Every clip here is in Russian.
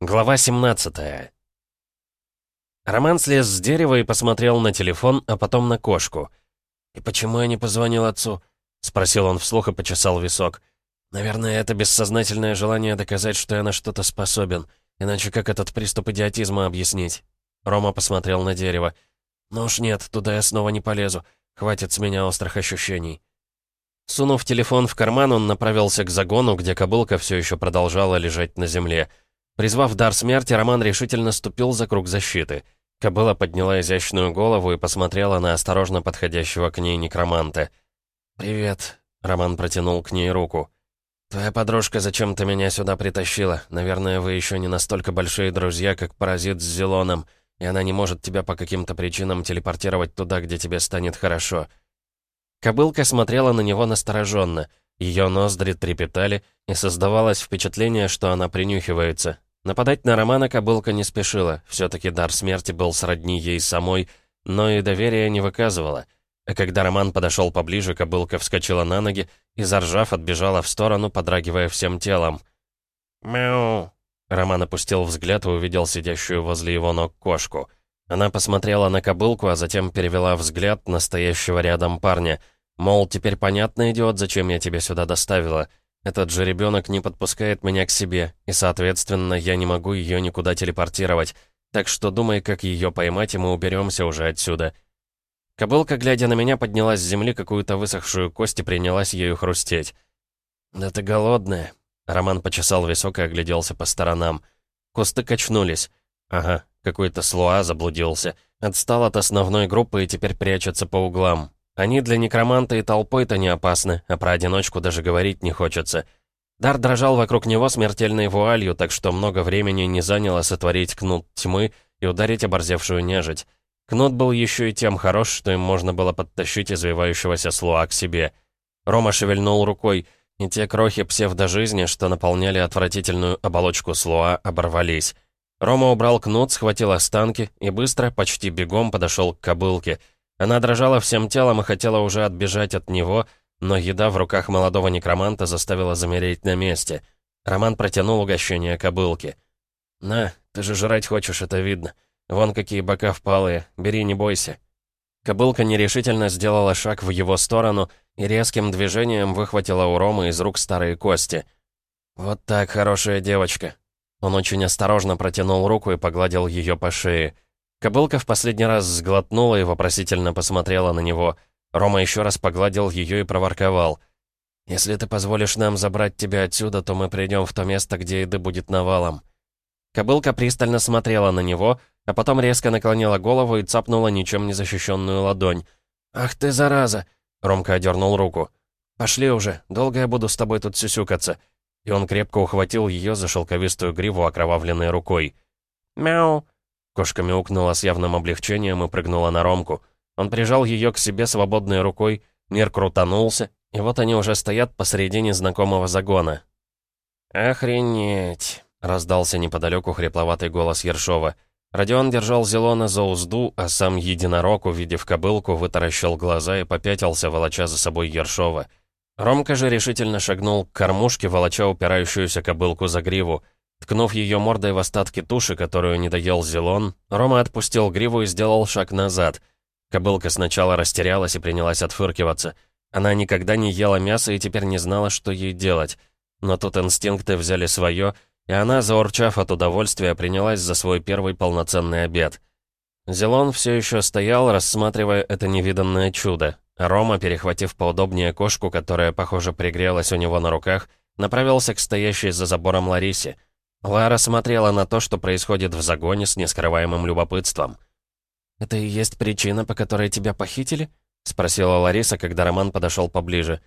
Глава 17 Роман слез с дерева и посмотрел на телефон, а потом на кошку. «И почему я не позвонил отцу?» — спросил он вслух и почесал висок. «Наверное, это бессознательное желание доказать, что я на что-то способен. Иначе как этот приступ идиотизма объяснить?» Рома посмотрел на дерево. «Ну уж нет, туда я снова не полезу. Хватит с меня острых ощущений». Сунув телефон в карман, он направился к загону, где кобылка все еще продолжала лежать на земле. Призвав дар смерти, Роман решительно ступил за круг защиты. Кобыла подняла изящную голову и посмотрела на осторожно подходящего к ней некроманта. «Привет», — Роман протянул к ней руку. «Твоя подружка зачем-то меня сюда притащила. Наверное, вы еще не настолько большие друзья, как паразит с Зелоном, и она не может тебя по каким-то причинам телепортировать туда, где тебе станет хорошо». Кобылка смотрела на него настороженно. Ее ноздри трепетали, и создавалось впечатление, что она принюхивается. Нападать на Романа кобылка не спешила, все-таки дар смерти был сродни ей самой, но и доверия не выказывала. А когда Роман подошел поближе, кобылка вскочила на ноги и, заржав, отбежала в сторону, подрагивая всем телом. «Мяу!» Роман опустил взгляд и увидел сидящую возле его ног кошку. Она посмотрела на кобылку, а затем перевела взгляд на стоящего рядом парня. Мол, теперь понятно, идиот, зачем я тебя сюда доставила. Этот же ребенок не подпускает меня к себе, и, соответственно, я не могу ее никуда телепортировать. Так что думай, как ее поймать, и мы уберемся уже отсюда. Кобылка, глядя на меня, подняла с земли какую-то высохшую кость и принялась ею хрустеть. «Да ты голодная». Роман почесал висок и огляделся по сторонам. Кусты качнулись. Ага, какой-то слуа заблудился. Отстал от основной группы и теперь прячется по углам. Они для некроманта и толпой-то не опасны, а про одиночку даже говорить не хочется. Дар дрожал вокруг него смертельной вуалью, так что много времени не заняло сотворить кнут тьмы и ударить оборзевшую нежить. Кнут был еще и тем хорош, что им можно было подтащить извивающегося слуа к себе. Рома шевельнул рукой, и те крохи псевдожизни, что наполняли отвратительную оболочку слуа, оборвались. Рома убрал кнут, схватил останки и быстро, почти бегом подошел к кобылке. Она дрожала всем телом и хотела уже отбежать от него, но еда в руках молодого некроманта заставила замереть на месте. Роман протянул угощение кобылке. «На, ты же жрать хочешь, это видно. Вон какие бока впалые, бери, не бойся». Кобылка нерешительно сделала шаг в его сторону и резким движением выхватила у Ромы из рук старые кости. «Вот так, хорошая девочка. Он очень осторожно протянул руку и погладил ее по шее. Кобылка в последний раз сглотнула и вопросительно посмотрела на него. Рома еще раз погладил ее и проворковал. «Если ты позволишь нам забрать тебя отсюда, то мы придем в то место, где еды будет навалом». Кобылка пристально смотрела на него, а потом резко наклонила голову и цапнула ничем не защищенную ладонь. «Ах ты, зараза!» Ромка одернул руку. «Пошли уже, долго я буду с тобой тут сюсюкаться и он крепко ухватил ее за шелковистую гриву окровавленной рукой. «Мяу!» Кошка мяукнула с явным облегчением и прыгнула на Ромку. Он прижал ее к себе свободной рукой, мир крутанулся, и вот они уже стоят посредине знакомого загона. «Охренеть!» — раздался неподалеку хрипловатый голос Ершова. Родион держал Зелона за узду, а сам единорог, увидев кобылку, вытаращил глаза и попятился, волоча за собой Ершова. Ромка же решительно шагнул к кормушке, волоча упирающуюся кобылку за гриву. Ткнув ее мордой в остатки туши, которую не доел Зелон, Рома отпустил гриву и сделал шаг назад. Кобылка сначала растерялась и принялась отфыркиваться. Она никогда не ела мясо и теперь не знала, что ей делать. Но тут инстинкты взяли свое, и она, заурчав от удовольствия, принялась за свой первый полноценный обед. Зелон все еще стоял, рассматривая это невиданное чудо. Рома, перехватив поудобнее кошку, которая, похоже, пригрелась у него на руках, направился к стоящей за забором Ларисе. Лара смотрела на то, что происходит в загоне с нескрываемым любопытством. «Это и есть причина, по которой тебя похитили?» — спросила Лариса, когда Роман подошел поближе.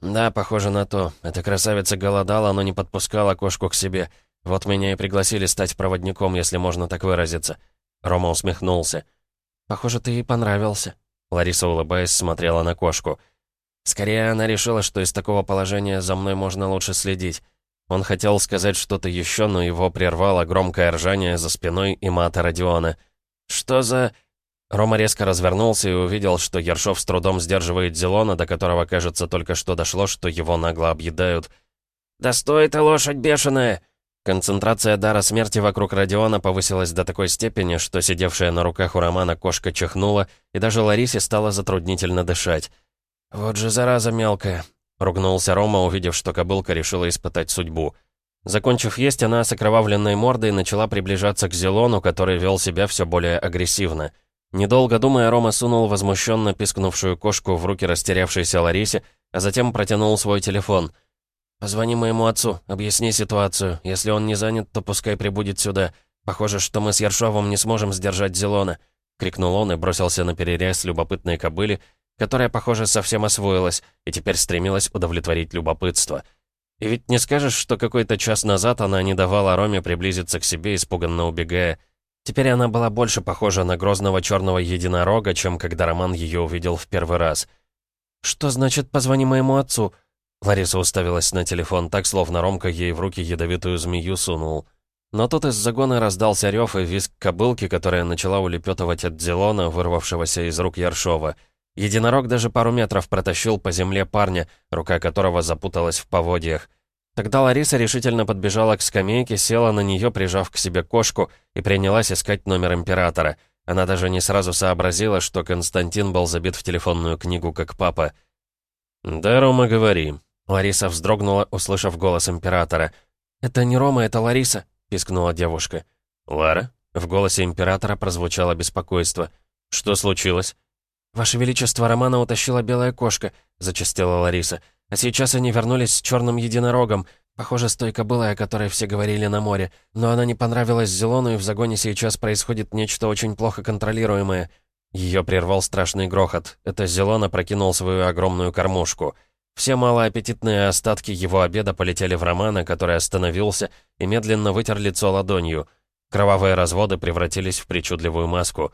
«Да, похоже на то. Эта красавица голодала, но не подпускала кошку к себе. Вот меня и пригласили стать проводником, если можно так выразиться». Рома усмехнулся. «Похоже, ты ей понравился», Лариса, улыбаясь, смотрела на кошку. Скорее, она решила, что из такого положения за мной можно лучше следить. Он хотел сказать что-то еще, но его прервало громкое ржание за спиной и мата Родиона. «Что за...» Рома резко развернулся и увидел, что Ершов с трудом сдерживает Зелона, до которого, кажется, только что дошло, что его нагло объедают. «Да стой ты, лошадь бешеная!» Концентрация дара смерти вокруг Родиона повысилась до такой степени, что сидевшая на руках у Романа кошка чихнула, и даже Ларисе стало затруднительно дышать. «Вот же зараза мелкая!» — ругнулся Рома, увидев, что кобылка решила испытать судьбу. Закончив есть, она с окровавленной мордой начала приближаться к Зелону, который вел себя все более агрессивно. Недолго думая, Рома сунул возмущенно пискнувшую кошку в руки растерявшейся Ларисе, а затем протянул свой телефон — «Позвони моему отцу, объясни ситуацию. Если он не занят, то пускай прибудет сюда. Похоже, что мы с Ершовым не сможем сдержать Зелона», — крикнул он и бросился на перерез любопытной кобыли, которая, похоже, совсем освоилась и теперь стремилась удовлетворить любопытство. И ведь не скажешь, что какой-то час назад она не давала Роме приблизиться к себе, испуганно убегая. Теперь она была больше похожа на грозного черного единорога, чем когда Роман ее увидел в первый раз. «Что значит «позвони моему отцу»?» Лариса уставилась на телефон так, словно Ромка ей в руки ядовитую змею сунул. Но тут из загона раздался рев и визг кобылки, которая начала улепетывать от Зелона, вырвавшегося из рук Яршова. Единорог даже пару метров протащил по земле парня, рука которого запуталась в поводьях. Тогда Лариса решительно подбежала к скамейке, села на нее, прижав к себе кошку, и принялась искать номер императора. Она даже не сразу сообразила, что Константин был забит в телефонную книгу как папа. «Да, Рома, говори», Лариса вздрогнула, услышав голос императора. «Это не Рома, это Лариса», — пискнула девушка. «Лара?» — в голосе императора прозвучало беспокойство. «Что случилось?» «Ваше Величество, Романа утащила белая кошка», — зачастила Лариса. «А сейчас они вернулись с черным единорогом. Похоже, стойка была, о которой все говорили на море. Но она не понравилась Зелону, и в загоне сейчас происходит нечто очень плохо контролируемое». Ее прервал страшный грохот. Это Зелона прокинул свою огромную кормушку — все малоаппетитные остатки его обеда полетели в Романа, который остановился и медленно вытер лицо ладонью. Кровавые разводы превратились в причудливую маску.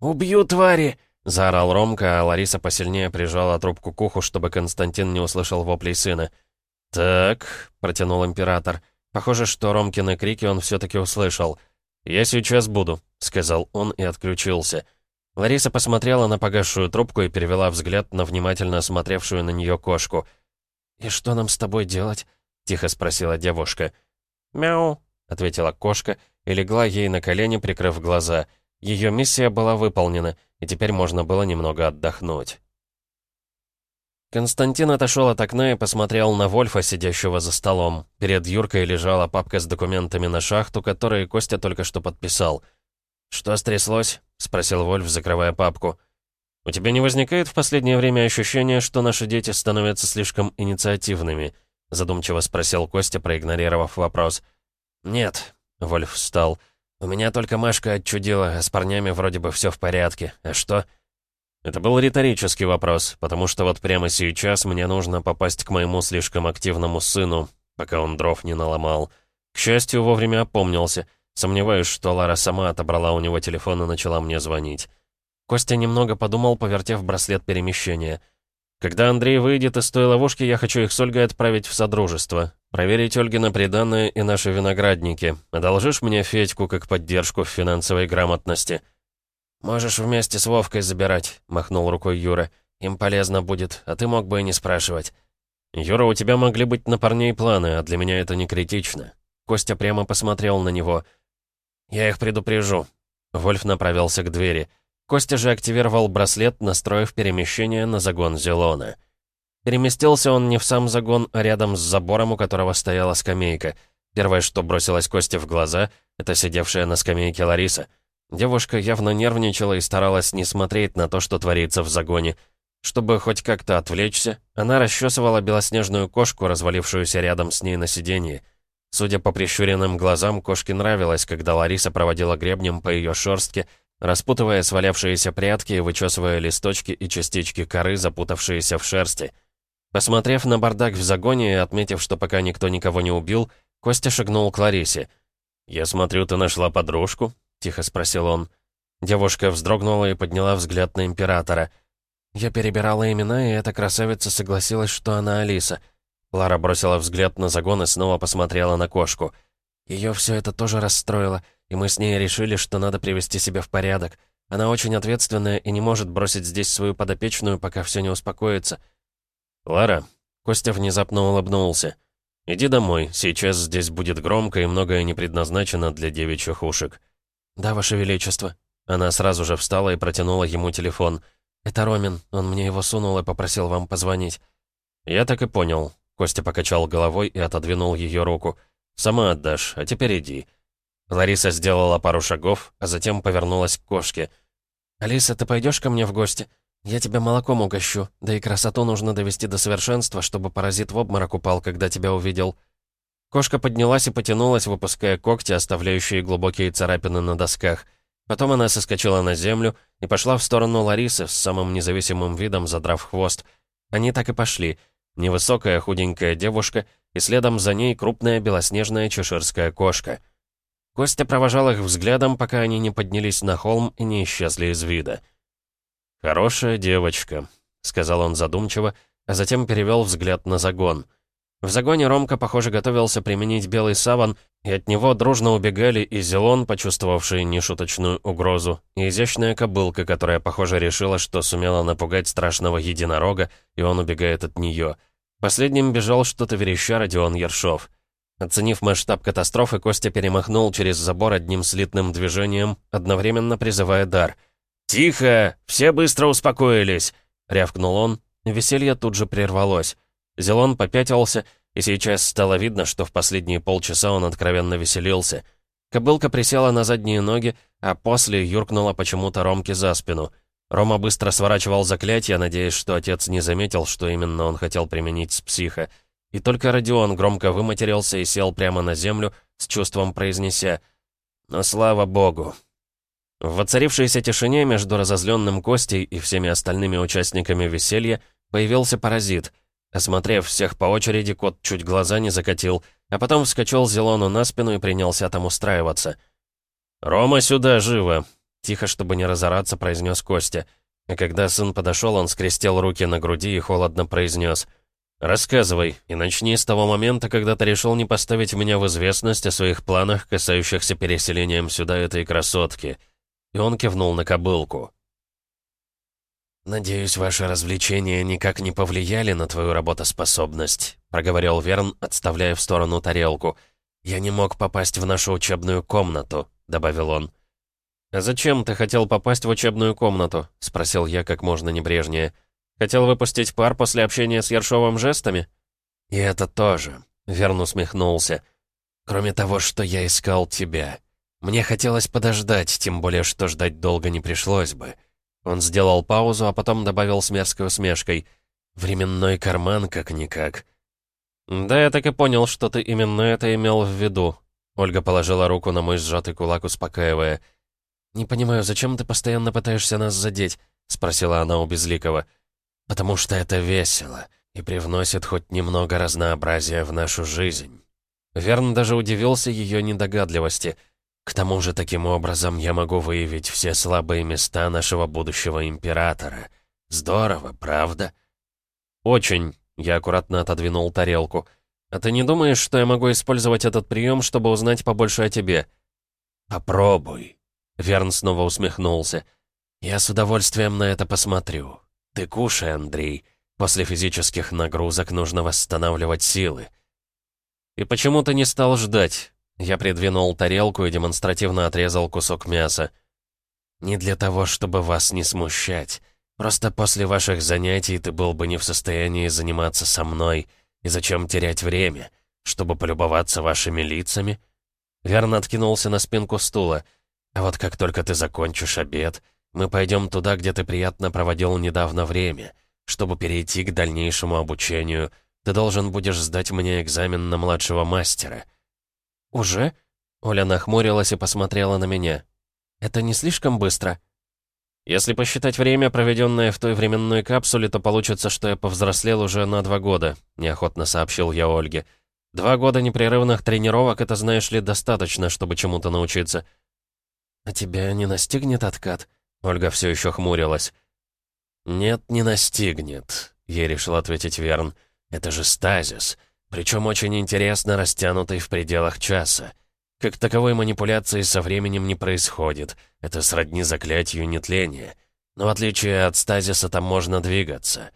«Убью, твари!» — заорал Ромка, а Лариса посильнее прижала трубку к уху, чтобы Константин не услышал воплей сына. «Так», — протянул император. Похоже, что Ромкины крики он все-таки услышал. «Я сейчас буду», — сказал он и отключился. Лариса посмотрела на погасшую трубку и перевела взгляд на внимательно смотревшую на нее кошку. «И что нам с тобой делать?» — тихо спросила девушка. «Мяу», — ответила кошка и легла ей на колени, прикрыв глаза. Ее миссия была выполнена, и теперь можно было немного отдохнуть. Константин отошел от окна и посмотрел на Вольфа, сидящего за столом. Перед Юркой лежала папка с документами на шахту, которые Костя только что подписал. «Что стряслось?» — спросил Вольф, закрывая папку. «У тебя не возникает в последнее время ощущения, что наши дети становятся слишком инициативными?» — задумчиво спросил Костя, проигнорировав вопрос. «Нет», — Вольф встал. «У меня только Машка отчудила, а с парнями вроде бы все в порядке. А что?» Это был риторический вопрос, потому что вот прямо сейчас мне нужно попасть к моему слишком активному сыну, пока он дров не наломал. К счастью, вовремя опомнился — Сомневаюсь, что Лара сама отобрала у него телефон и начала мне звонить. Костя немного подумал, повертев браслет перемещения. «Когда Андрей выйдет из той ловушки, я хочу их с Ольгой отправить в Содружество. Проверить Ольгина приданное и наши виноградники. Одолжишь мне Федьку как поддержку в финансовой грамотности?» «Можешь вместе с Вовкой забирать», — махнул рукой Юра. «Им полезно будет, а ты мог бы и не спрашивать». «Юра, у тебя могли быть на парней планы, а для меня это не критично». Костя прямо посмотрел на него — «Я их предупрежу». Вольф направился к двери. Костя же активировал браслет, настроив перемещение на загон Зелона. Переместился он не в сам загон, а рядом с забором, у которого стояла скамейка. Первое, что бросилось Косте в глаза, это сидевшая на скамейке Лариса. Девушка явно нервничала и старалась не смотреть на то, что творится в загоне. Чтобы хоть как-то отвлечься, она расчесывала белоснежную кошку, развалившуюся рядом с ней на сиденье. Судя по прищуренным глазам, кошке нравилось, когда Лариса проводила гребнем по ее шерстке, распутывая свалявшиеся прятки и вычесывая листочки и частички коры, запутавшиеся в шерсти. Посмотрев на бардак в загоне и отметив, что пока никто никого не убил, Костя шагнул к Ларисе. «Я смотрю, ты нашла подружку?» — тихо спросил он. Девушка вздрогнула и подняла взгляд на императора. Я перебирала имена, и эта красавица согласилась, что она Алиса — Лара бросила взгляд на загон и снова посмотрела на кошку. Ее все это тоже расстроило, и мы с ней решили, что надо привести себя в порядок. Она очень ответственная и не может бросить здесь свою подопечную, пока все не успокоится. «Лара», — Костя внезапно улыбнулся, «Иди домой, сейчас здесь будет громко и многое не предназначено для девичьих ушек». «Да, Ваше Величество». Она сразу же встала и протянула ему телефон. «Это Ромин, он мне его сунул и попросил вам позвонить». «Я так и понял». Костя покачал головой и отодвинул ее руку. «Сама отдашь, а теперь иди». Лариса сделала пару шагов, а затем повернулась к кошке. «Алиса, ты пойдешь ко мне в гости? Я тебя молоком угощу, да и красоту нужно довести до совершенства, чтобы паразит в обморок упал, когда тебя увидел». Кошка поднялась и потянулась, выпуская когти, оставляющие глубокие царапины на досках. Потом она соскочила на землю и пошла в сторону Ларисы с самым независимым видом, задрав хвост. Они так и пошли. Невысокая худенькая девушка, и следом за ней крупная белоснежная чеширская кошка — Костя провожал их взглядом, пока они не поднялись на холм и не исчезли из вида. «Хорошая девочка», — сказал он задумчиво, а затем перевел взгляд на загон. В загоне Ромка, похоже, готовился применить белый саван, и от него дружно убегали и Зелон, почувствовавший нешуточную угрозу, и изящная кобылка, которая, похоже, решила, что сумела напугать страшного единорога, и он убегает от нее. Последним бежал что-то вереща Родион Ершов. Оценив масштаб катастрофы, Костя перемахнул через забор одним слитным движением, одновременно призывая дар. «Тихо! Все быстро успокоились!» — рявкнул он. Веселье тут же прервалось. Зелон попятился, и сейчас стало видно, что в последние полчаса он откровенно веселился. Кобылка присела на задние ноги, а после юркнула почему-то Ромке за спину. Рома быстро сворачивал заклятие, надеясь, что отец не заметил, что именно он хотел применить с психа. И только Родион громко выматерился и сел прямо на землю, с чувством произнеся «Но слава богу!». В воцарившейся тишине между разозленным Костей и всеми остальными участниками веселья появился паразит. Осмотрев всех по очереди, кот чуть глаза не закатил, а потом вскочил Зелону на спину и принялся там устраиваться. «Рома, сюда, живо!» Тихо, чтобы не разораться, произнес Костя. И когда сын подошел, он скрестил руки на груди и холодно произнес — «Рассказывай, и начни с того момента, когда ты решил не поставить меня в известность о своих планах, касающихся переселением сюда этой красотки». И он кивнул на кобылку. «Надеюсь, ваши развлечения никак не повлияли на твою работоспособность», проговорил Верн, отставляя в сторону тарелку. «Я не мог попасть в нашу учебную комнату», — добавил он. «А зачем ты хотел попасть в учебную комнату?» — спросил я как можно небрежнее. Хотел выпустить пар после общения с Ершовым жестами?» «И это тоже», — Верн усмехнулся. «Кроме того, что я искал тебя. Мне хотелось подождать, тем более, что ждать долго не пришлось бы». Он сделал паузу, а потом добавил с мерзкой усмешкой. «Временной карман, как-никак». «Да, я так и понял, что ты именно это имел в виду». Ольга положила руку на мой сжатый кулак, успокаивая. «Не понимаю, зачем ты постоянно пытаешься нас задеть?» — спросила она у Безликова. Потому что это весело и привносит хоть немного разнообразия в нашу жизнь. Верн даже удивился ее недогадливости. К тому же, таким образом я могу выявить все слабые места нашего будущего императора. Здорово, правда? Очень. Я аккуратно отодвинул тарелку. А ты не думаешь, что я могу использовать этот прием, чтобы узнать побольше о тебе? Попробуй. Верн снова усмехнулся. Я с удовольствием на это посмотрю. «Ты кушай, Андрей. После физических нагрузок нужно восстанавливать силы». «И почему ты не стал ждать?» Я придвинул тарелку и демонстративно отрезал кусок мяса. «Не для того, чтобы вас не смущать. Просто после ваших занятий ты был бы не в состоянии заниматься со мной. И зачем терять время? Чтобы полюбоваться вашими лицами?» Верно откинулся на спинку стула. «А вот как только ты закончишь обед, мы пойдем туда, где ты приятно проводил недавно время. Чтобы перейти к дальнейшему обучению, ты должен будешь сдать мне экзамен на младшего мастера». «Уже?» Оля нахмурилась и посмотрела на меня. «Это не слишком быстро?» «Если посчитать время, проведенное в той временной капсуле, то получится, что я повзрослел уже на два года», — неохотно сообщил я Ольге. «Два года непрерывных тренировок — это, знаешь ли, достаточно, чтобы чему-то научиться». «А тебя не настигнет откат?» Ольга все еще хмурилась. «Нет, не настигнет», — ей решил ответить Верн. «Это же стазис, причем очень интересно растянутый в пределах часа. Как таковой манипуляции со временем не происходит, это сродни заклятию нетления. Но в отличие от стазиса там можно двигаться».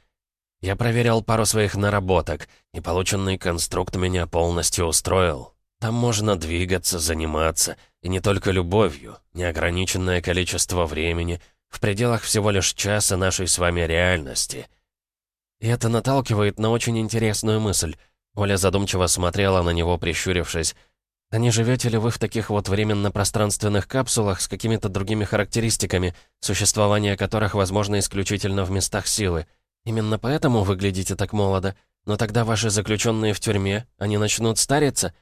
Я проверял пару своих наработок, и полученный конструкт меня полностью устроил. Там можно двигаться, заниматься, и не только любовью, неограниченное количество времени, в пределах всего лишь часа нашей с вами реальности. И это наталкивает на очень интересную мысль. Оля задумчиво смотрела на него, прищурившись. «А не живете ли вы в таких вот временно-пространственных капсулах с какими-то другими характеристиками, существование которых возможно исключительно в местах силы?» Именно поэтому выглядите так молодо. Но тогда ваши заключенные в тюрьме, они начнут стариться?»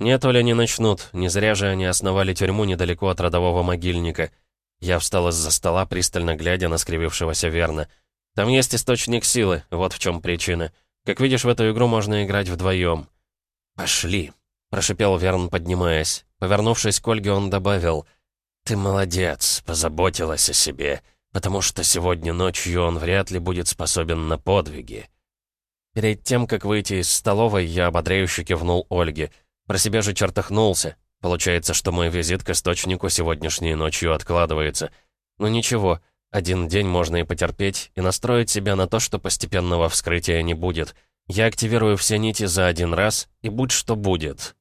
«Нет, Оля, не начнут. Не зря же они основали тюрьму недалеко от родового могильника». Я встал из-за стола, пристально глядя на скривившегося Верна. «Там есть источник силы, вот в чем причина. Как видишь, в эту игру можно играть вдвоем». «Пошли», — прошипел Верн, поднимаясь. Повернувшись к Ольге, он добавил. «Ты молодец, позаботилась о себе потому что сегодня ночью он вряд ли будет способен на подвиги. Перед тем, как выйти из столовой, я ободряюще кивнул Ольге. Про себя же чертахнулся. Получается, что мой визит к источнику сегодняшней ночью откладывается. Но ничего, один день можно и потерпеть, и настроить себя на то, что постепенного вскрытия не будет. Я активирую все нити за один раз, и будь что будет.